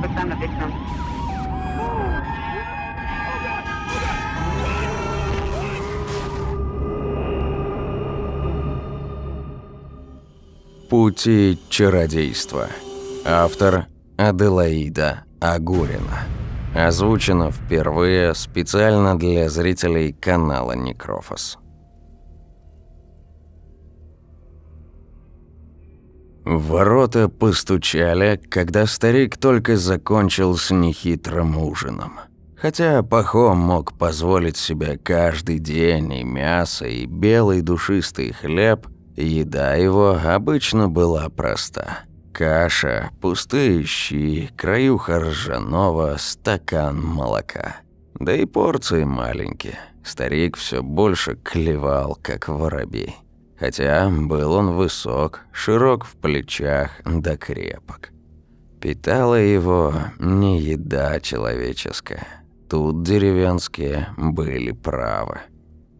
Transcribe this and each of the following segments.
подписана victim. Пути чародейства. Автор Аделаида Агурина. Озвучено впервые специально для зрителей канала Некрофос. Ворота постучали, когда старик только закончил с нехитрым ужином. Хотя Пахом мог позволить себе каждый день и мясо, и белый душистый хлеб, еда его обычно была проста. Каша, пустые щи, краюха ржаного, стакан молока. Да и порции маленькие. Старик все больше клевал, как воробей. Хотя был он высок, широк в плечах да крепок. Питала его не еда человеческая. Тут деревенские были правы.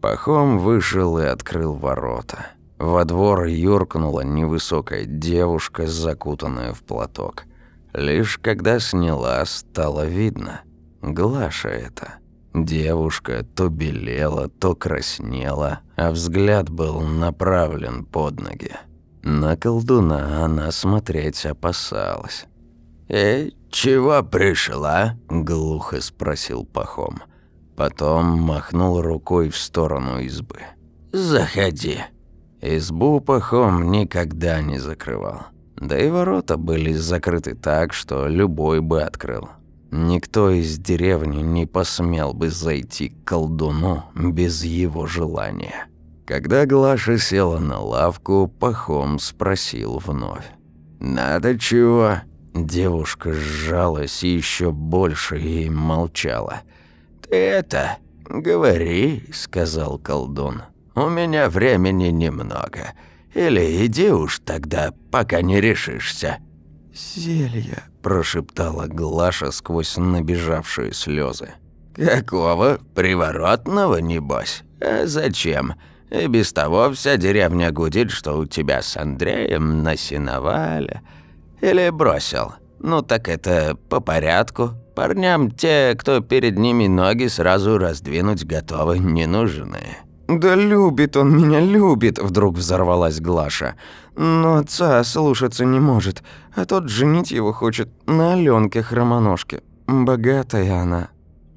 Пахом вышел и открыл ворота. Во двор юркнула невысокая девушка, закутанная в платок. Лишь когда сняла, стало видно. Глаша это. Девушка то белела, то краснела, а взгляд был направлен под ноги. На колдуна она смотреть опасалась. «Эй, чего пришла?» – глухо спросил Пахом. Потом махнул рукой в сторону избы. «Заходи». Избу Пахом никогда не закрывал. Да и ворота были закрыты так, что любой бы открыл. Никто из деревни не посмел бы зайти к колдуну без его желания. Когда Глаша села на лавку, Пахом спросил вновь. «Надо чего?» Девушка сжалась еще больше и молчала. «Ты это, говори», — сказал колдун. «У меня времени немного. Или иди уж тогда, пока не решишься». «Зелье», – прошептала Глаша сквозь набежавшие слезы. «Какого? Приворотного, небось? А зачем? И без того вся деревня гудит, что у тебя с Андреем насиновали. Или бросил? Ну так это по порядку. Парням те, кто перед ними ноги сразу раздвинуть готовы, не нужны». «Да любит он меня, любит!» – вдруг взорвалась Глаша. «Но отца слушаться не может, а тот женить его хочет на Алёнке Хромоножке. Богатая она».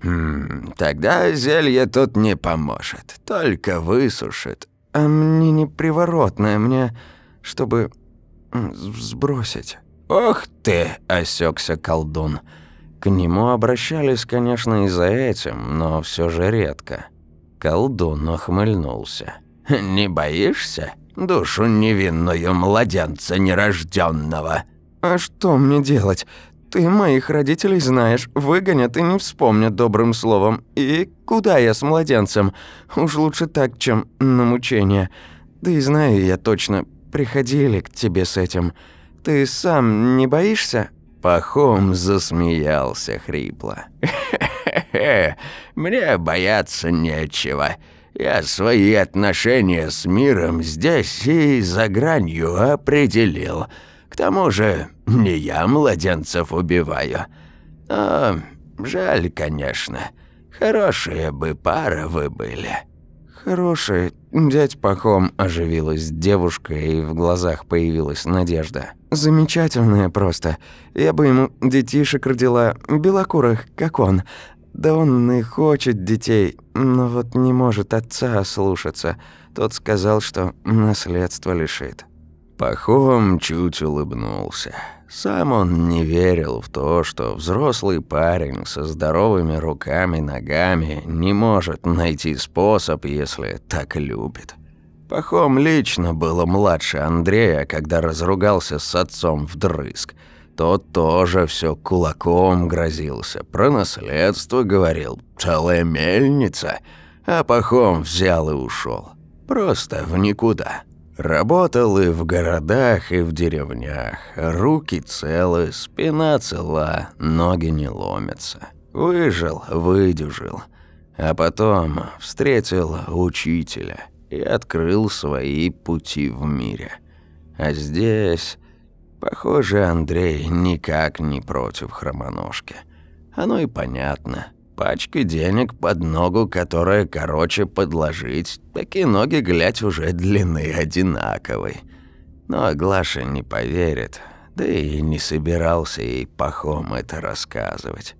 «Хм, тогда зелье тут не поможет, только высушит». «А мне не приворотное, мне, чтобы сбросить». «Ох ты!» – осекся колдун. К нему обращались, конечно, и за этим, но все же редко. Колдун охмыльнулся. «Не боишься? Душу невинную младенца нерожденного. «А что мне делать? Ты моих родителей знаешь, выгонят и не вспомнят добрым словом. И куда я с младенцем? Уж лучше так, чем на мучение. Да и знаю я точно, приходили к тебе с этим. Ты сам не боишься?» Пахом засмеялся хрипло. «Хе-хе, мне бояться нечего. Я свои отношения с миром здесь и за гранью определил. К тому же не я младенцев убиваю. Но жаль, конечно. Хорошая бы пара вы были». «Хорошая, дядь Пахом», – оживилась девушка, и в глазах появилась надежда. «Замечательная просто. Я бы ему детишек родила, белокурых, как он. Да он и хочет детей, но вот не может отца слушаться. Тот сказал, что наследство лишит. Пахом чуть улыбнулся. Сам он не верил в то, что взрослый парень со здоровыми руками ногами не может найти способ, если так любит. Пахом лично было младше Андрея, когда разругался с отцом вдрызг – тот тоже все кулаком грозился, про наследство говорил, целая мельница, а Пахом взял и ушел. Просто в никуда. Работал и в городах, и в деревнях. Руки целы, спина цела, ноги не ломятся. Выжил, выдюжил. А потом встретил учителя и открыл свои пути в мире. А здесь Похоже, Андрей никак не против хромоножки. Оно и понятно. Пачка денег под ногу, которая короче подложить, такие ноги, глядь, уже длины одинаковой. Но Глаша не поверит, да и не собирался ей пахом это рассказывать.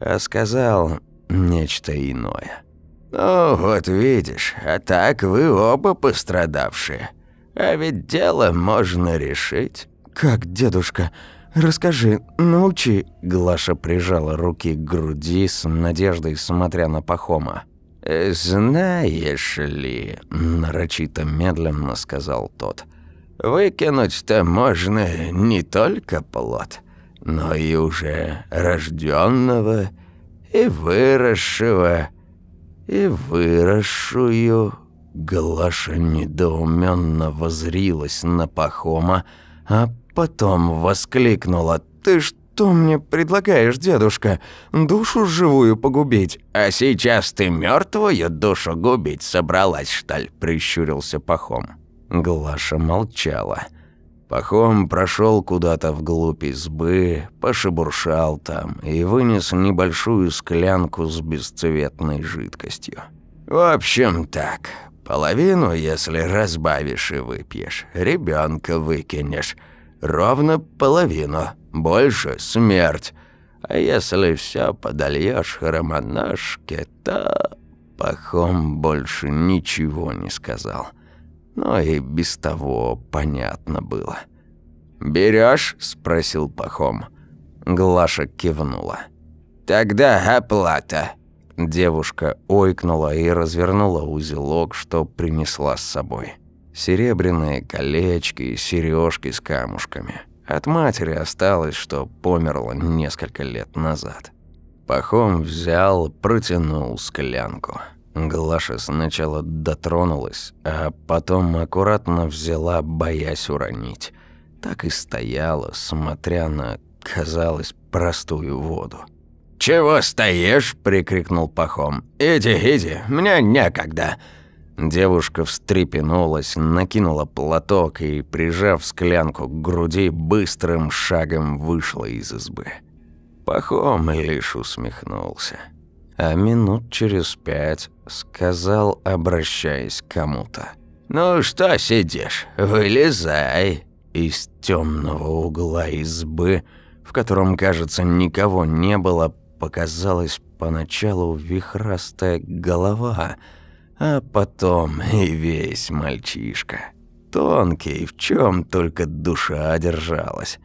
А сказал нечто иное. «Ну, вот видишь, а так вы оба пострадавшие. А ведь дело можно решить». «Как, дедушка? Расскажи, научи». Глаша прижала руки к груди с надеждой, смотря на Пахома. «Знаешь ли...» – нарочито медленно сказал тот. «Выкинуть-то можно не только плод, но и уже рожденного и выросшего, и выросшую». Глаша недоуменно возрилась на Пахома, а потом воскликнула «Ты что мне предлагаешь, дедушка? Душу живую погубить?» «А сейчас ты мертвую душу губить собралась, ли?» – прищурился Пахом. Глаша молчала. Пахом прошел куда-то вглубь избы, пошебуршал там и вынес небольшую склянку с бесцветной жидкостью. «В общем так, Половину, если разбавишь и выпьешь, ребенка выкинешь. Ровно половину, больше смерть. А если все подольешь хромоножке, то...» Пахом больше ничего не сказал. Но и без того понятно было. Берешь? спросил Пахом. Глаша кивнула. «Тогда оплата», Девушка ойкнула и развернула узелок, что принесла с собой. Серебряные колечки и сережки с камушками. От матери осталось, что померла несколько лет назад. Пахом взял, протянул склянку. Глаша сначала дотронулась, а потом аккуратно взяла, боясь уронить. Так и стояла, смотря на, казалось, простую воду. «Чего стоишь?» – прикрикнул Пахом. «Иди, иди, мне некогда». Девушка встрепенулась, накинула платок и, прижав склянку к груди, быстрым шагом вышла из избы. Пахом лишь усмехнулся. А минут через пять сказал, обращаясь к кому-то. «Ну что сидишь? Вылезай!» Из темного угла избы, в котором, кажется, никого не было, показалась поначалу вихрастая голова, а потом и весь мальчишка. Тонкий, в чем только душа держалась.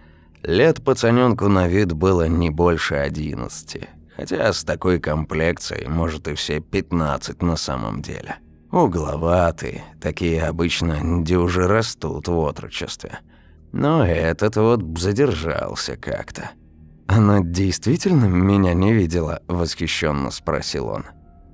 Лет пацаненку на вид было не больше одиннадцати, хотя с такой комплекцией, может, и все пятнадцать на самом деле. Угловатый, такие обычно дюжи растут в отрочестве. Но этот вот задержался как-то. «Она действительно меня не видела?» – восхищенно спросил он.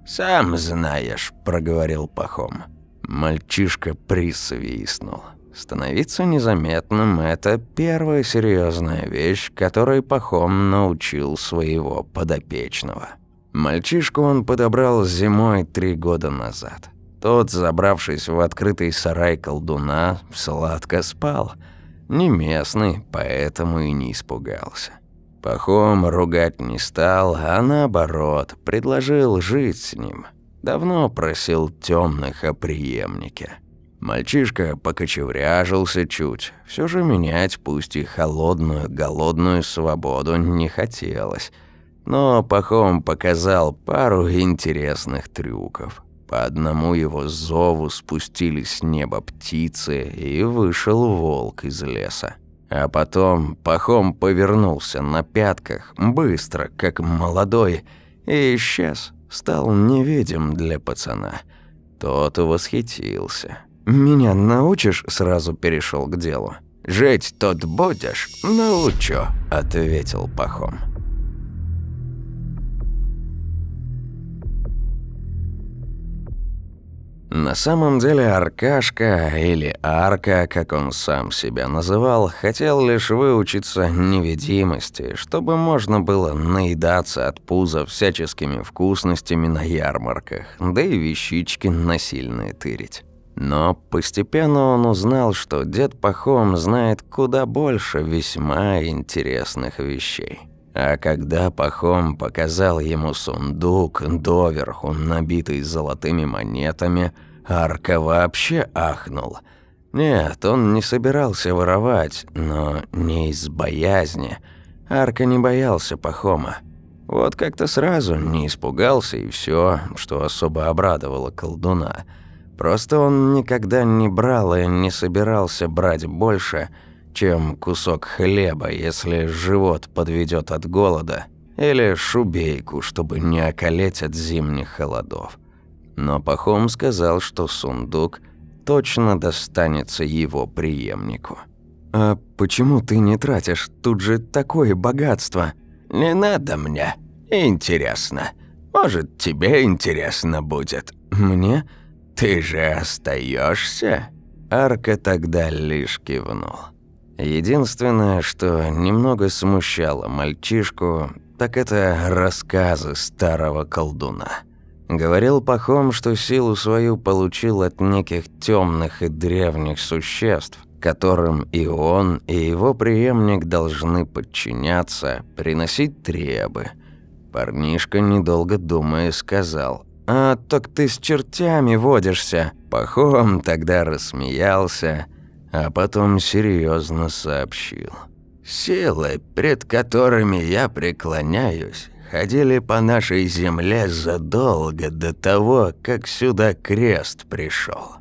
«Сам знаешь», – проговорил Пахом. Мальчишка присвистнул. Становиться незаметным – это первая серьезная вещь, которой Пахом научил своего подопечного. Мальчишку он подобрал зимой три года назад. Тот, забравшись в открытый сарай колдуна, сладко спал. Не местный, поэтому и не испугался. Пахом ругать не стал, а наоборот, предложил жить с ним. Давно просил темных о преемнике. Мальчишка покочевряжился чуть. Все же менять, пусть и холодную, голодную свободу не хотелось. Но Пахом показал пару интересных трюков. По одному его зову спустились с неба птицы, и вышел волк из леса. А потом Пахом повернулся на пятках, быстро, как молодой, и исчез, стал невидим для пацана. Тот восхитился. «Меня научишь?» – сразу перешел к делу. «Жить тот будешь?» «Научу», – ответил Пахом. На самом деле Аркашка, или Арка, как он сам себя называл, хотел лишь выучиться невидимости, чтобы можно было наедаться от пуза всяческими вкусностями на ярмарках, да и вещички насильные тырить. Но постепенно он узнал, что дед Пахом знает куда больше весьма интересных вещей. А когда Пахом показал ему сундук, доверху набитый золотыми монетами, Арка вообще ахнул. Нет, он не собирался воровать, но не из боязни. Арка не боялся Пахома. Вот как-то сразу не испугался и все, что особо обрадовало колдуна. Просто он никогда не брал и не собирался брать больше – чем кусок хлеба, если живот подведет от голода, или шубейку, чтобы не околеть от зимних холодов. Но Пахом сказал, что сундук точно достанется его преемнику. «А почему ты не тратишь? Тут же такое богатство!» «Не надо мне. Интересно. Может, тебе интересно будет». «Мне? Ты же остаешься? Арка тогда лишь кивнул. Единственное, что немного смущало мальчишку, так это рассказы старого колдуна. Говорил Пахом, что силу свою получил от неких темных и древних существ, которым и он, и его преемник должны подчиняться, приносить требы. Парнишка, недолго думая, сказал, «А, так ты с чертями водишься». Пахом тогда рассмеялся – а потом серьезно сообщил. «Силы, пред которыми я преклоняюсь, ходили по нашей земле задолго до того, как сюда крест пришел.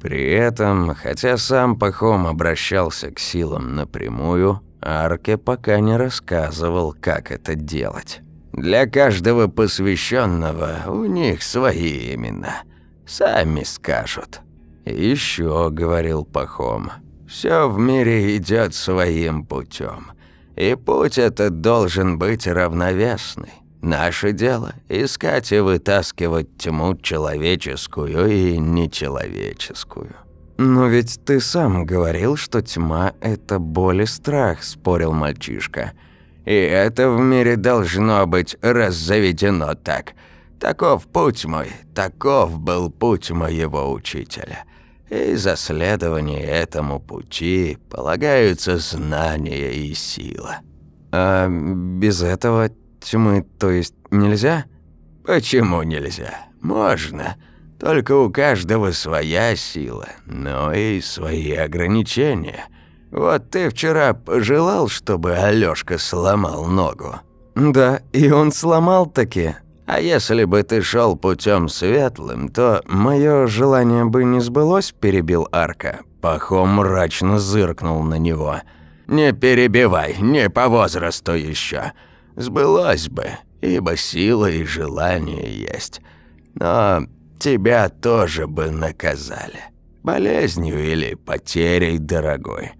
При этом, хотя сам Пахом обращался к силам напрямую, Арке пока не рассказывал, как это делать. Для каждого посвященного у них свои имена. Сами скажут. Еще говорил Пахом, все в мире идет своим путем, и путь этот должен быть равновесный. Наше дело – искать и вытаскивать тьму человеческую и нечеловеческую. «Но ведь ты сам говорил, что тьма – это боль и страх», – спорил мальчишка. «И это в мире должно быть раззаведено так. Таков путь мой, таков был путь моего учителя и за следование этому пути полагаются знания и сила. А без этого тьмы, то есть, нельзя? Почему нельзя? Можно. Только у каждого своя сила, но и свои ограничения. Вот ты вчера пожелал, чтобы Алёшка сломал ногу. Да, и он сломал таки. А если бы ты шел путем светлым, то мое желание бы не сбылось, перебил Арка. Пахом мрачно зыркнул на него. Не перебивай, не по возрасту еще. Сбылось бы, ибо сила и желание есть. Но тебя тоже бы наказали. Болезнью или потерей, дорогой.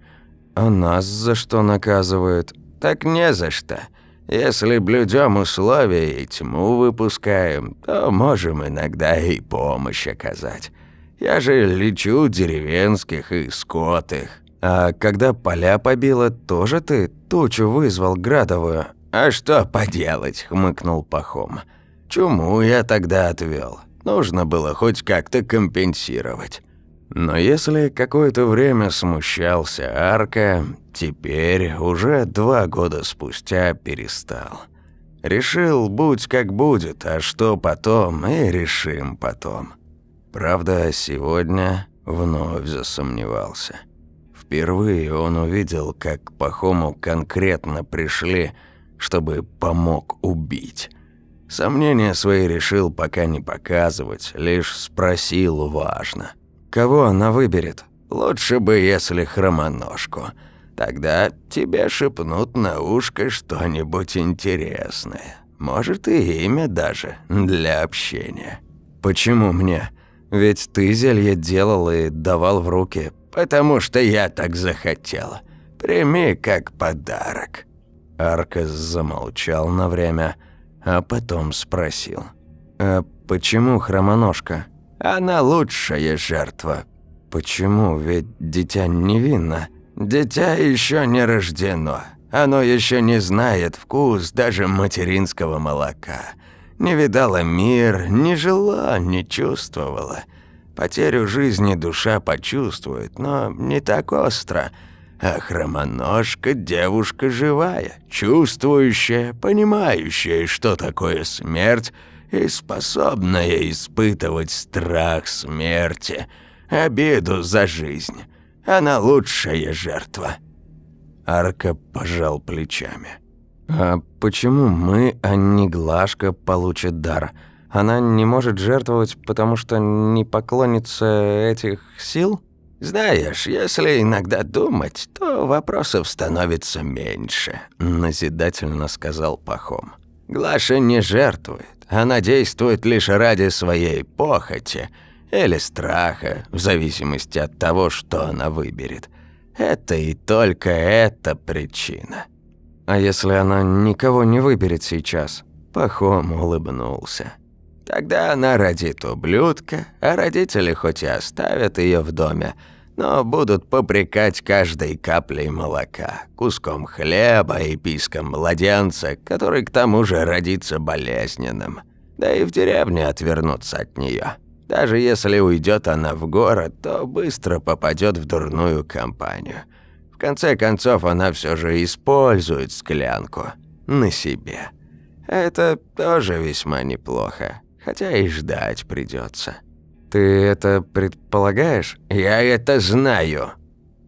А нас за что наказывают? Так не за что. Если блюдем условия и тьму выпускаем, то можем иногда и помощь оказать. Я же лечу деревенских и скот. А когда поля побило, тоже ты тучу вызвал градовую? А что поделать, хмыкнул Пахом. Чуму я тогда отвел. Нужно было хоть как-то компенсировать. Но если какое-то время смущался Арка, теперь, уже два года спустя, перестал. Решил, будь как будет, а что потом, и решим потом. Правда, сегодня вновь засомневался. Впервые он увидел, как Пахому конкретно пришли, чтобы помог убить. Сомнения свои решил пока не показывать, лишь спросил важно – Кого она выберет? Лучше бы, если хромоножку. Тогда тебе шепнут на ушко что-нибудь интересное. Может, и имя даже для общения. Почему мне? Ведь ты зелье делал и давал в руки. Потому что я так захотел. Прими как подарок. Аркас замолчал на время, а потом спросил. «А почему хромоножка?» Она лучшая жертва. Почему? Ведь дитя невинно. Дитя еще не рождено. Оно еще не знает вкус даже материнского молока. Не видала мир, не жила, не чувствовала. потерю жизни душа почувствует, но не так остро. А хромоножка – девушка живая, чувствующая, понимающая, что такое смерть, и способная испытывать страх смерти, обиду за жизнь. Она лучшая жертва». Арка пожал плечами. «А почему мы, а не Глашка, получат дар? Она не может жертвовать, потому что не поклонница этих сил?» «Знаешь, если иногда думать, то вопросов становится меньше», – назидательно сказал Пахом. «Глаша не жертвует, она действует лишь ради своей похоти или страха, в зависимости от того, что она выберет. Это и только эта причина». «А если она никого не выберет сейчас?» Пахом улыбнулся. Тогда она родит ублюдка, а родители хоть и оставят ее в доме, но будут попрекать каждой каплей молока, куском хлеба и писком младенца, который к тому же родится болезненным. Да и в деревне отвернутся от нее. Даже если уйдет она в город, то быстро попадет в дурную компанию. В конце концов, она все же использует склянку на себе. Это тоже весьма неплохо, хотя и ждать придется. «Ты это предполагаешь?» «Я это знаю».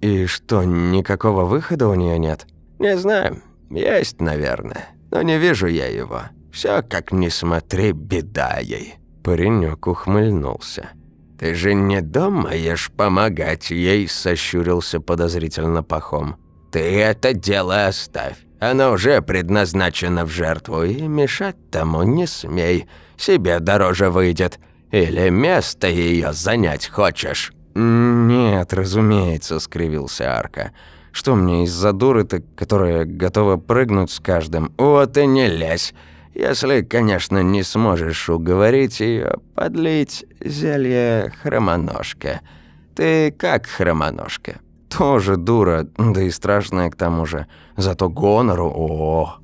«И что, никакого выхода у нее нет?» «Не знаю. Есть, наверное. Но не вижу я его. Все, как ни смотри, беда ей». Паренек ухмыльнулся. «Ты же не думаешь помогать ей?» – сощурился подозрительно пахом. «Ты это дело оставь. Оно уже предназначено в жертву, и мешать тому не смей. Себе дороже выйдет». Или место ее занять хочешь?» «Нет, разумеется», — скривился Арка. «Что мне из-за дуры-то, которая готова прыгнуть с каждым?» «Вот и не лезь. Если, конечно, не сможешь уговорить ее подлить зелье хромоножка. Ты как хромоножка?» «Тоже дура, да и страшная к тому же. Зато гонору, о,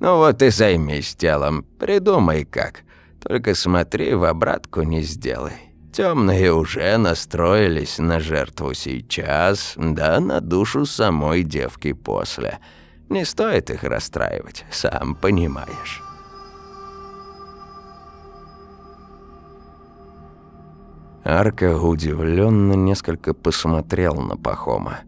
Ну вот и займись делом, придумай как. Только смотри, в обратку не сделай. Темные уже настроились на жертву сейчас, да на душу самой девки после. Не стоит их расстраивать, сам понимаешь. Арка удивленно несколько посмотрел на Пахома.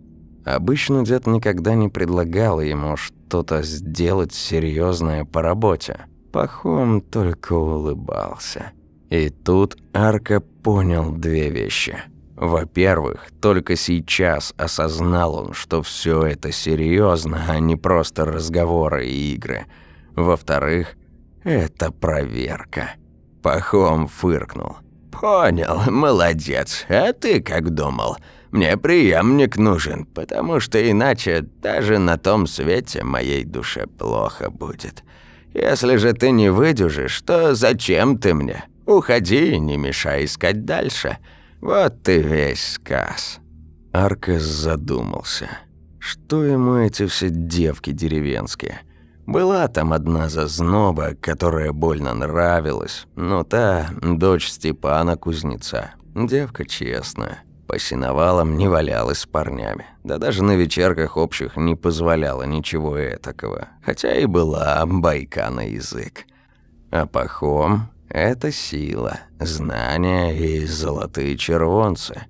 Обычно дед никогда не предлагал ему что-то сделать серьезное по работе. Пахом только улыбался. И тут Арка понял две вещи. Во-первых, только сейчас осознал он, что все это серьезно, а не просто разговоры и игры. Во-вторых, это проверка. Пахом фыркнул. «Понял, молодец. А ты как думал? Мне преемник нужен, потому что иначе даже на том свете моей душе плохо будет. Если же ты не выдержишь, то зачем ты мне? Уходи не мешай искать дальше. Вот ты весь сказ». Аркас задумался. Что ему эти все девки деревенские? Была там одна зазноба, которая больно нравилась, но та – дочь Степана Кузнеца. Девка честная. По сеновалам не валялась с парнями. Да даже на вечерках общих не позволяла ничего этакого. Хотя и была байка на язык. А пахом – это сила, знания и золотые червонцы.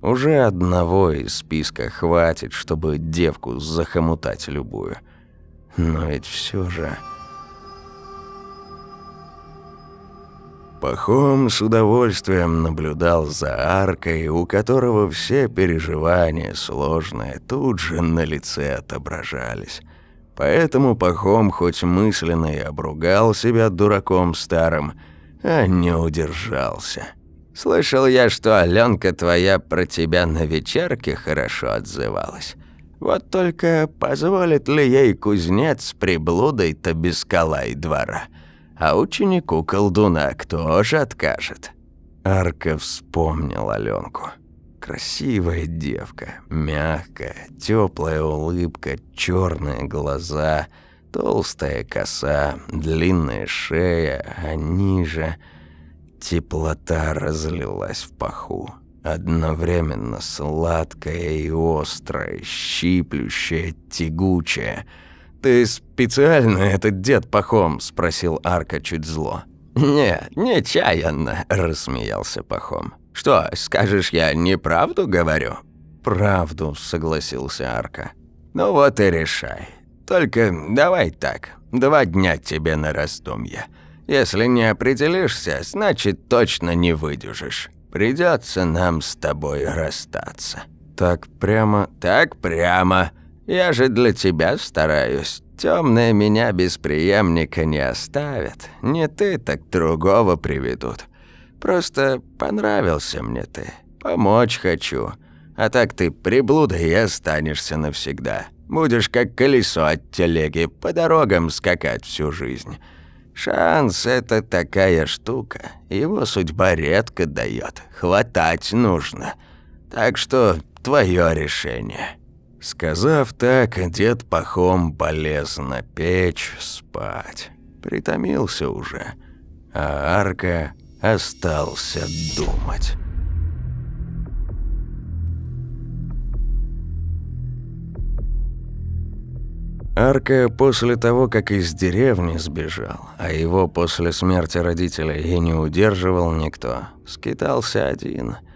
Уже одного из списка хватит, чтобы девку захомутать любую. Но ведь все же... Пахом с удовольствием наблюдал за аркой, у которого все переживания сложные тут же на лице отображались. Поэтому Пахом хоть мысленно и обругал себя дураком старым, а не удержался. «Слышал я, что Аленка твоя про тебя на вечерке хорошо отзывалась. Вот только позволит ли ей кузнец приблудой-то без кола и двора?» А ученику колдуна кто же откажет? Арка вспомнил Аленку. Красивая девка, мягкая, теплая улыбка, черные глаза, толстая коса, длинная шея, а ниже теплота разлилась в паху. Одновременно сладкое и острое, щиплющее, тягучее. «Ты специально этот дед Пахом?» – спросил Арка чуть зло. «Не, нечаянно», – рассмеялся Пахом. «Что, скажешь, я неправду говорю?» «Правду», – согласился Арка. «Ну вот и решай. Только давай так, два дня тебе на раздумье. Если не определишься, значит, точно не выдержишь. Придется нам с тобой расстаться». «Так прямо...» «Так прямо. Я же для тебя стараюсь. Темные меня без преемника не оставят. Не ты, так другого приведут. Просто понравился мне ты. Помочь хочу. А так ты приблуда и останешься навсегда. Будешь как колесо от телеги по дорогам скакать всю жизнь. Шанс – это такая штука. Его судьба редко дает. Хватать нужно. Так что твое решение». Сказав так, дед Пахом полез на печь спать. Притомился уже, а Арка остался думать. Арка после того, как из деревни сбежал, а его после смерти родителей и не удерживал никто, скитался один –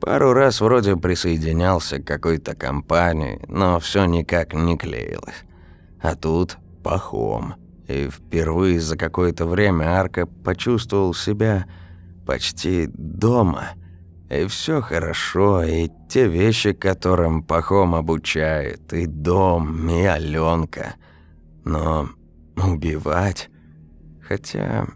Пару раз вроде присоединялся к какой-то компании, но все никак не клеилось. А тут пахом. И впервые за какое-то время Арка почувствовал себя почти дома. И все хорошо, и те вещи, которым Пахом обучает, и дом, и Алёнка. Но убивать... Хотя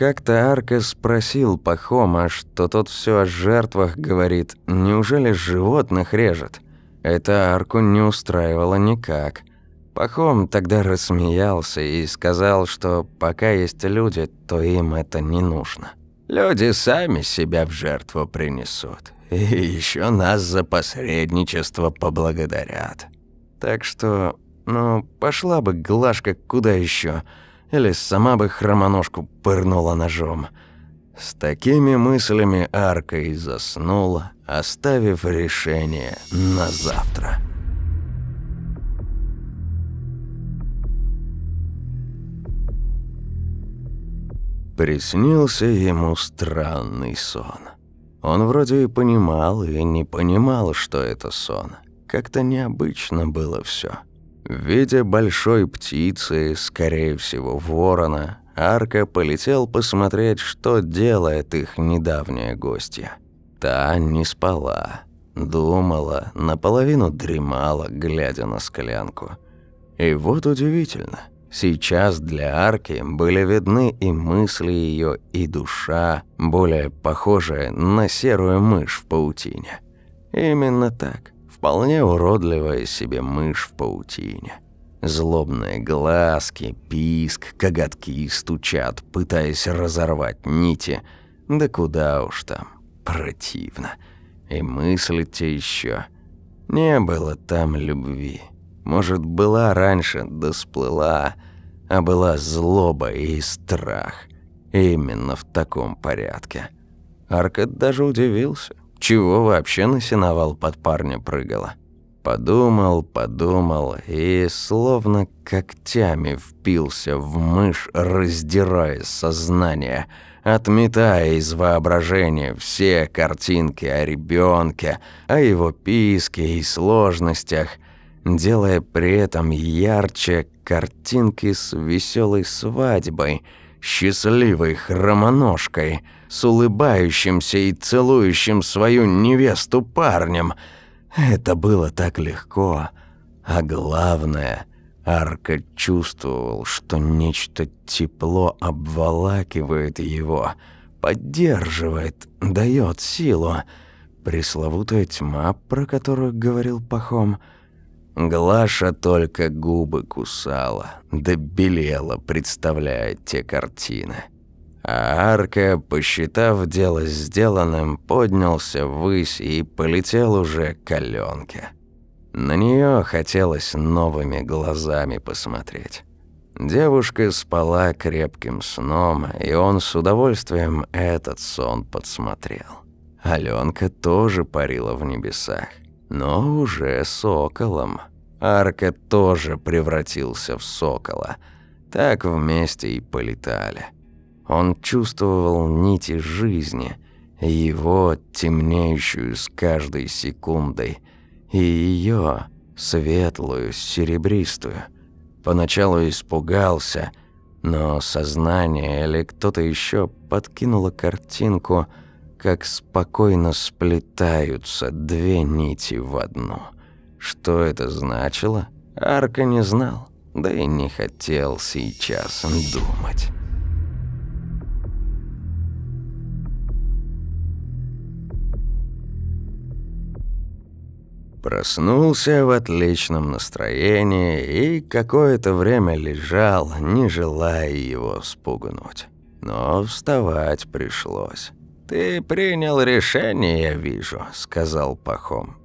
как-то Арка спросил Пахома, что тот все о жертвах говорит, неужели животных режет? Это Арку не устраивало никак. Пахом тогда рассмеялся и сказал, что пока есть люди, то им это не нужно. Люди сами себя в жертву принесут. И еще нас за посредничество поблагодарят. Так что, ну, пошла бы Глашка куда еще или сама бы хромоножку пырнула ножом. С такими мыслями Арка и заснула, оставив решение на завтра. Приснился ему странный сон. Он вроде и понимал, и не понимал, что это сон. Как-то необычно было все. В виде большой птицы, скорее всего, ворона, Арка полетел посмотреть, что делает их недавняя гостья. Та не спала, думала, наполовину дремала, глядя на склянку. И вот удивительно, сейчас для Арки были видны и мысли ее, и душа, более похожая на серую мышь в паутине. Именно так – вполне уродливая себе мышь в паутине. Злобные глазки, писк, коготки стучат, пытаясь разорвать нити. Да куда уж там, противно. И мыслить еще. Не было там любви. Может, была раньше, да сплыла, а была злоба и страх. Именно в таком порядке. Аркад даже удивился. Чего вообще на сеновал под парня прыгала? Подумал, подумал и словно когтями впился в мышь, раздирая сознание, отметая из воображения все картинки о ребенке, о его писке и сложностях, делая при этом ярче картинки с веселой свадьбой, счастливой хромоножкой – с улыбающимся и целующим свою невесту парнем. Это было так легко. А главное, Арка чувствовал, что нечто тепло обволакивает его, поддерживает, дает силу. Пресловутая тьма, про которую говорил Пахом. Глаша только губы кусала, да белела, представляя те картины. А Арка, посчитав дело сделанным, поднялся ввысь и полетел уже к Аленке. На нее хотелось новыми глазами посмотреть. Девушка спала крепким сном, и он с удовольствием этот сон подсмотрел. Аленка тоже парила в небесах, но уже соколом. Арка тоже превратился в сокола. Так вместе и полетали. Он чувствовал нити жизни, его темнеющую с каждой секундой, и ее светлую, серебристую. Поначалу испугался, но сознание или кто-то еще подкинуло картинку, как спокойно сплетаются две нити в одну. Что это значило, Арка не знал, да и не хотел сейчас думать. Проснулся в отличном настроении и какое-то время лежал, не желая его спугнуть. Но вставать пришлось. «Ты принял решение, я вижу», — сказал Пахом.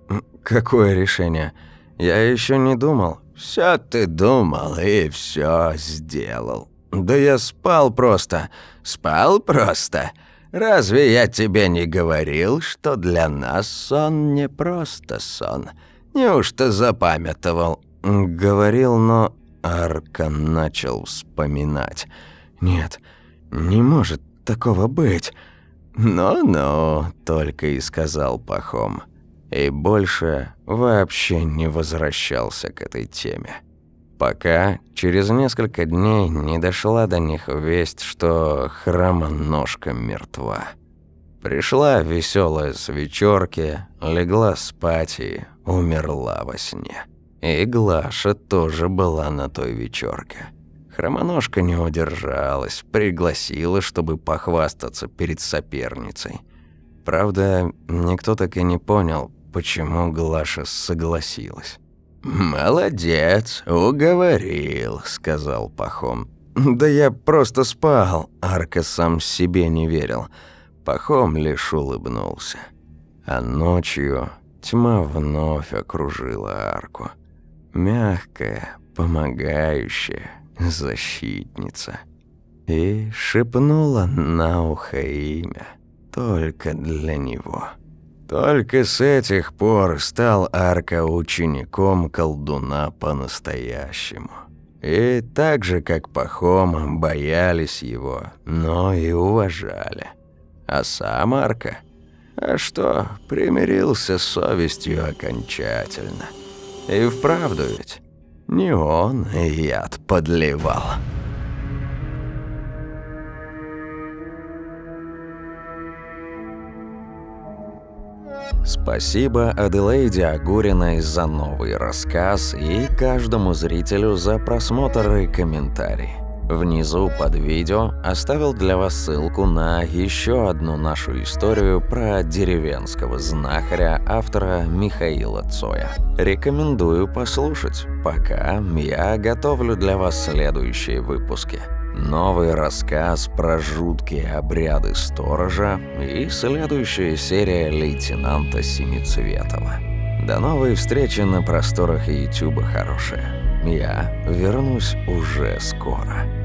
«Какое решение? Я еще не думал». «Все ты думал и все сделал». «Да я спал просто». «Спал просто?» Разве я тебе не говорил, что для нас сон не просто сон? Неужто запамятовал? Говорил, но Аркан начал вспоминать. Нет, не может такого быть. «Ну-ну», — только и сказал Пахом. И больше вообще не возвращался к этой теме. Пока через несколько дней не дошла до них весть, что хромоножка мертва. Пришла веселая с вечерки, легла спать и умерла во сне. И Глаша тоже была на той вечерке. Хромоножка не удержалась, пригласила, чтобы похвастаться перед соперницей. Правда, никто так и не понял, почему Глаша согласилась. «Молодец, уговорил», — сказал Пахом. «Да я просто спал», — Арка сам себе не верил. Пахом лишь улыбнулся. А ночью тьма вновь окружила Арку. Мягкая, помогающая, защитница. И шепнула на ухо имя только для него. Только с этих пор стал Арка учеником колдуна по-настоящему. И так же, как Пахом, боялись его, но и уважали. А сам Арка? А что, примирился с совестью окончательно. И вправду ведь, не он яд подливал». Спасибо Аделаиде Агуриной за новый рассказ и каждому зрителю за просмотр и комментарий. Внизу под видео оставил для вас ссылку на еще одну нашу историю про деревенского знахаря автора Михаила Цоя. Рекомендую послушать, пока я готовлю для вас следующие выпуски. Новый рассказ про жуткие обряды сторожа и следующая серия лейтенанта Семицветова. До новой встречи на просторах Ютуба, хорошая. Я вернусь уже скоро.